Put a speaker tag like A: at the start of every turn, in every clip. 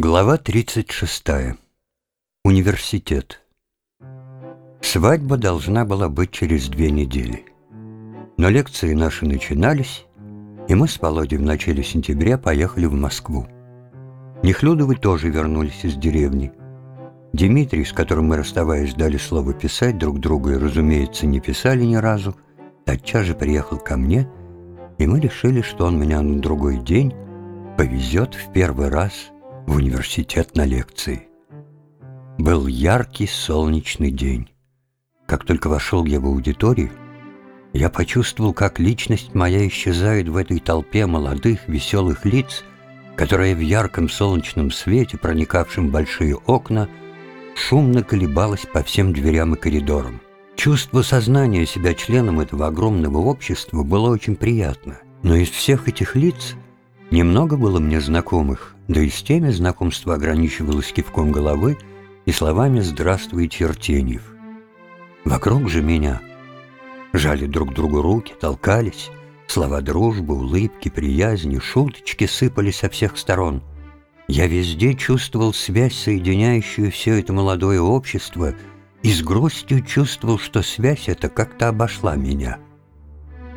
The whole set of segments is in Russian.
A: Глава 36. Университет. Свадьба должна была быть через две недели. Но лекции наши начинались, и мы с Володей в начале сентября поехали в Москву. Нехлюдовы тоже вернулись из деревни. Дмитрий, с которым мы, расставаясь, дали слово писать друг другу и, разумеется, не писали ни разу, тотчас же приехал ко мне, и мы решили, что он меня на другой день повезет в первый раз в университет на лекции. Был яркий солнечный день. Как только вошел я в аудиторию, я почувствовал, как личность моя исчезает в этой толпе молодых, веселых лиц, которая в ярком солнечном свете, проникавшем в большие окна, шумно колебалась по всем дверям и коридорам. Чувство сознания себя членом этого огромного общества было очень приятно. Но из всех этих лиц немного было мне знакомых, да и с теми знакомство ограничивалось кивком головы и словами «Здравствуйте, Артеньев». Вокруг же меня жали друг другу руки, толкались, слова дружбы, улыбки, приязни, шуточки сыпали со всех сторон. Я везде чувствовал связь, соединяющую все это молодое общество, и с грустью чувствовал, что связь эта как-то обошла меня.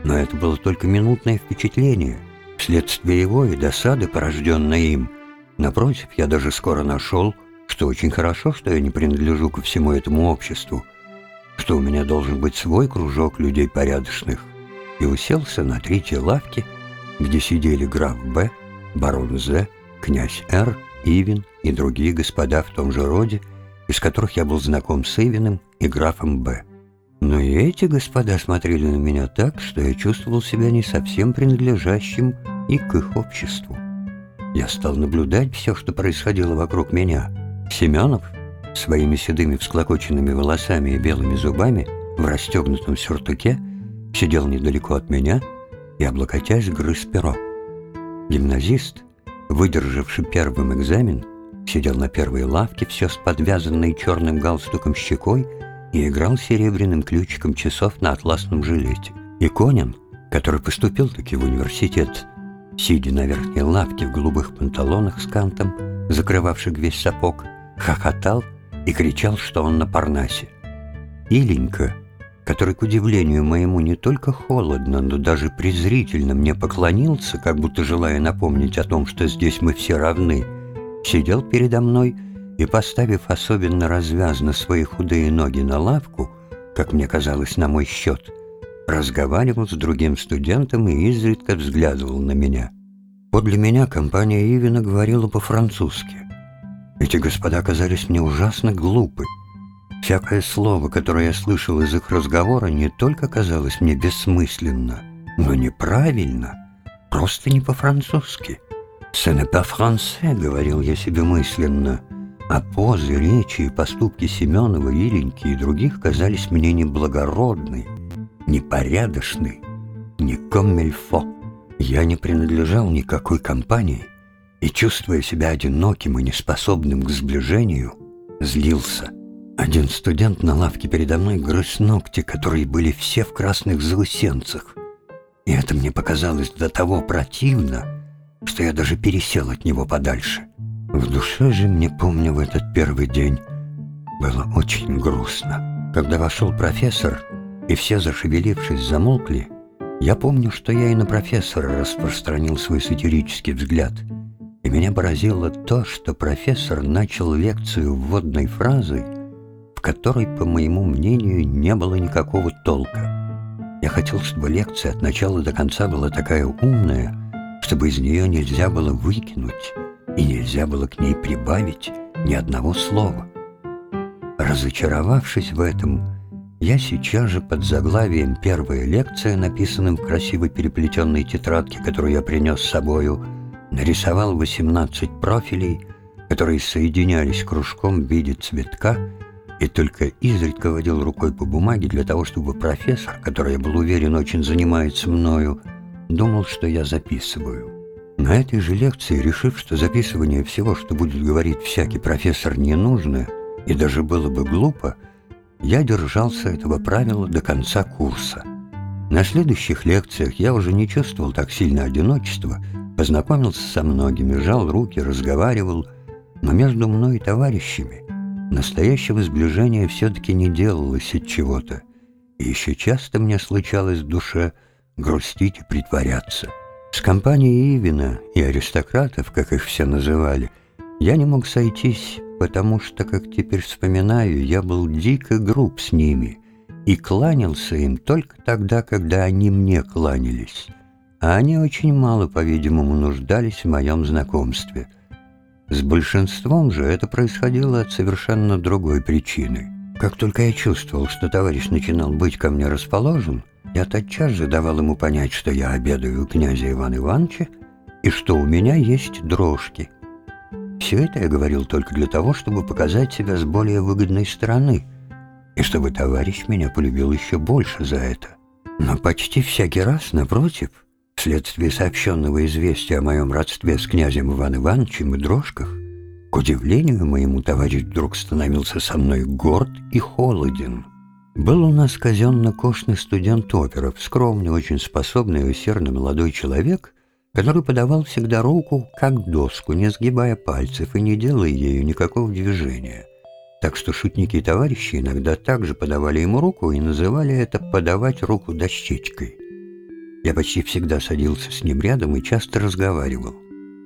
A: Но это было только минутное впечатление, вследствие его и досады, порожденной им – Напротив, я даже скоро нашел, что очень хорошо, что я не принадлежу ко всему этому обществу, что у меня должен быть свой кружок людей порядочных, и уселся на третьей лавке, где сидели граф Б, барон З, князь Р, Ивин и другие господа в том же роде, из которых я был знаком с Ивиным и графом Б. Но и эти господа смотрели на меня так, что я чувствовал себя не совсем принадлежащим и к их обществу. Я стал наблюдать все, что происходило вокруг меня. Семенов своими седыми всклокоченными волосами и белыми зубами в расстегнутом сюртуке сидел недалеко от меня и, облокотясь, грыз перо. Гимназист, выдержавший первым экзамен, сидел на первой лавке, все с подвязанной черным галстуком щекой и играл серебряным ключиком часов на атласном жилете. И Конин, который поступил таки в университет сидя на верхней лавке в голубых панталонах с кантом, закрывавших весь сапог, хохотал и кричал, что он на Парнасе. Иленька, который, к удивлению моему, не только холодно, но даже презрительно мне поклонился, как будто желая напомнить о том, что здесь мы все равны, сидел передо мной и, поставив особенно развязно свои худые ноги на лавку, как мне казалось, на мой счет, разговаривал с другим студентом и изредка взглядывал на меня. Подле меня компания Ивина говорила по-французски. Эти господа казались мне ужасно глупы. Всякое слово, которое я слышал из их разговора, не только казалось мне бессмысленно, но неправильно, просто не по-французски. «Ce n'est pas français», — говорил я себе мысленно, а позы, речи и поступки Семенова, Иленьки и других казались мне неблагородны, непорядочны, не коммельфо. Я не принадлежал никакой компании и, чувствуя себя одиноким и неспособным к сближению, злился. Один студент на лавке передо мной грыз ногти, которые были все в красных заусенцах. И это мне показалось до того противно, что я даже пересел от него подальше. В душе же мне, помню, в этот первый день было очень грустно. Когда вошел профессор, и все, зашевелившись, замолкли, я помню, что я и на профессора распространил свой сатирический взгляд, и меня поразило то, что профессор начал лекцию вводной фразой, в которой, по моему мнению, не было никакого толка. Я хотел, чтобы лекция от начала до конца была такая умная, чтобы из нее нельзя было выкинуть и нельзя было к ней прибавить ни одного слова. Разочаровавшись в этом, я сейчас же под заглавием «Первая лекция», написанным в красиво переплетенной тетрадке, которую я принес с собою, нарисовал 18 профилей, которые соединялись кружком в виде цветка, и только изредка водил рукой по бумаге для того, чтобы профессор, который, я был уверен, очень занимается мною, думал, что я записываю. На этой же лекции, решив, что записывание всего, что будет говорить всякий профессор, не нужно, и даже было бы глупо, я держался этого правила до конца курса. На следующих лекциях я уже не чувствовал так сильно одиночества, познакомился со многими, жал руки, разговаривал, Но между мной и товарищами настоящего сближения все-таки не делалось от чего-то, и еще часто мне случалось в душе грустить и притворяться. С компанией Ивина и аристократов, как их все называли, я не мог сойтись, потому что, как теперь вспоминаю, я был дико груб с ними и кланялся им только тогда, когда они мне кланялись, а они очень мало, по-видимому, нуждались в моем знакомстве. С большинством же это происходило от совершенно другой причины. Как только я чувствовал, что товарищ начинал быть ко мне расположен, я тотчас же давал ему понять, что я обедаю у князя Ивана Ивановича и что у меня есть дрожки — все это я говорил только для того, чтобы показать себя с более выгодной стороны, и чтобы товарищ меня полюбил еще больше за это. Но почти всякий раз, напротив, вследствие сообщенного известия о моем родстве с князем Иван Ивановичем и дрожках, к удивлению моему товарищ вдруг становился со мной горд и холоден. Был у нас казенно-кошный студент оперов, скромный, очень способный и усердный молодой человек — который подавал всегда руку, как доску, не сгибая пальцев и не делая ею никакого движения. Так что шутники и товарищи иногда также подавали ему руку и называли это «подавать руку дощечкой». Я почти всегда садился с ним рядом и часто разговаривал.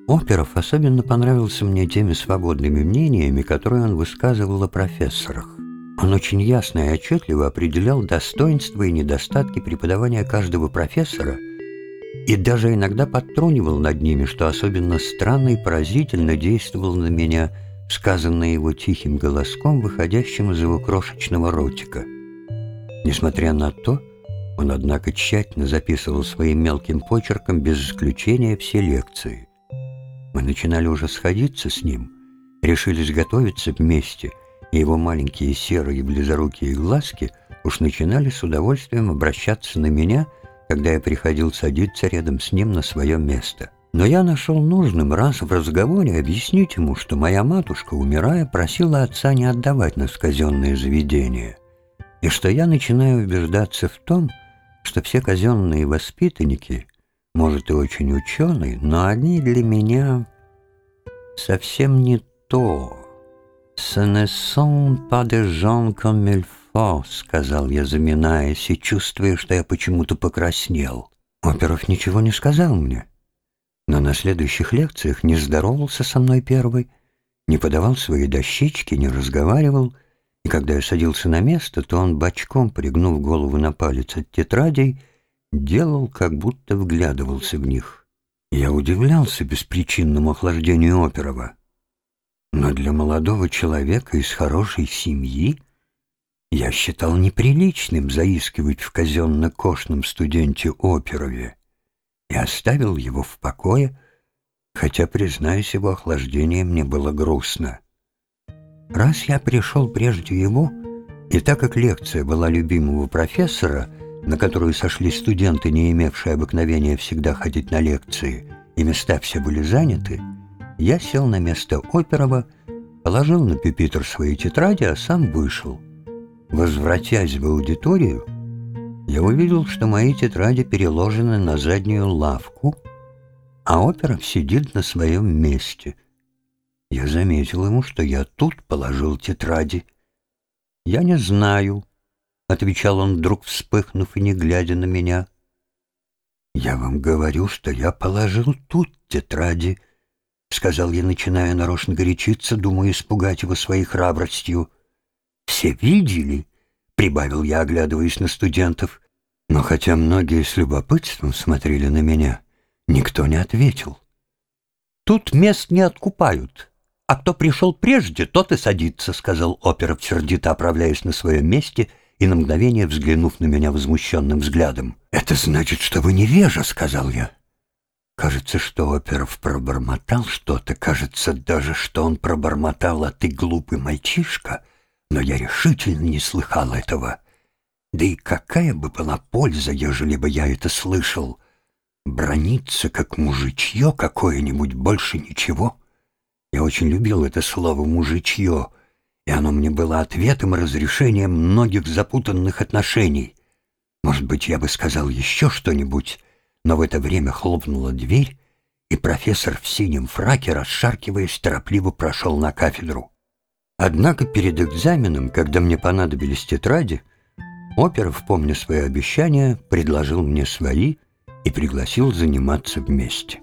A: Оперов особенно понравился мне теми свободными мнениями, которые он высказывал о профессорах. Он очень ясно и отчетливо определял достоинства и недостатки преподавания каждого профессора – и даже иногда подтрунивал над ними, что особенно странно и поразительно действовал на меня, сказанное его тихим голоском, выходящим из его крошечного ротика. Несмотря на то, он, однако, тщательно записывал своим мелким почерком без исключения все лекции. Мы начинали уже сходиться с ним, решились готовиться вместе, и его маленькие серые близорукие глазки уж начинали с удовольствием обращаться на меня — когда я приходил садиться рядом с ним на свое место. Но я нашел нужным раз в разговоре объяснить ему, что моя матушка, умирая, просила отца не отдавать нас казенные заведения, и что я начинаю убеждаться в том, что все казенные воспитанники, может, и очень ученые, но они для меня совсем не то. «Ce ne sont pas des gens comme il faut». «О», — сказал я, заминаясь, и чувствуя, что я почему-то покраснел. Оперов ничего не сказал мне. Но на следующих лекциях не здоровался со мной первый, не подавал свои дощечки, не разговаривал, и когда я садился на место, то он, бочком пригнув голову на палец от тетрадей, делал, как будто вглядывался в них. Я удивлялся беспричинному охлаждению Оперова. Но для молодого человека из хорошей семьи я считал неприличным заискивать в казенно-кошном студенте Оперове и оставил его в покое, хотя, признаюсь, его охлаждение мне было грустно. Раз я пришел прежде его, и так как лекция была любимого профессора, на которую сошли студенты, не имевшие обыкновения всегда ходить на лекции, и места все были заняты, я сел на место Оперова, положил на пюпитр свои тетради, а сам вышел. Возвратясь в аудиторию, я увидел, что мои тетради переложены на заднюю лавку, а Оперов сидит на своем месте. Я заметил ему, что я тут положил тетради. «Я не знаю», — отвечал он, вдруг вспыхнув и не глядя на меня. «Я вам говорю, что я положил тут тетради», — сказал я, начиная нарочно горячиться, думая испугать его своей храбростью. «Все видели?» — прибавил я, оглядываясь на студентов. Но хотя многие с любопытством смотрели на меня, никто не ответил. «Тут мест не откупают, а кто пришел прежде, тот и садится», — сказал Оперов, сердито оправляясь на своем месте и на мгновение взглянув на меня возмущенным взглядом. «Это значит, что вы невежа», — сказал я. Кажется, что Оперов пробормотал что-то, кажется даже, что он пробормотал, а ты глупый мальчишка — но я решительно не слыхал этого. Да и какая бы была польза, ежели бы я это слышал? Брониться, как мужичье какое-нибудь, больше ничего. Я очень любил это слово «мужичье», и оно мне было ответом и разрешением многих запутанных отношений. Может быть, я бы сказал еще что-нибудь, но в это время хлопнула дверь, и профессор в синем фраке, расшаркиваясь, торопливо прошел на кафедру. Однако перед экзаменом, когда мне понадобились тетради, Оперов, помня свои обещания, предложил мне свои и пригласил заниматься вместе.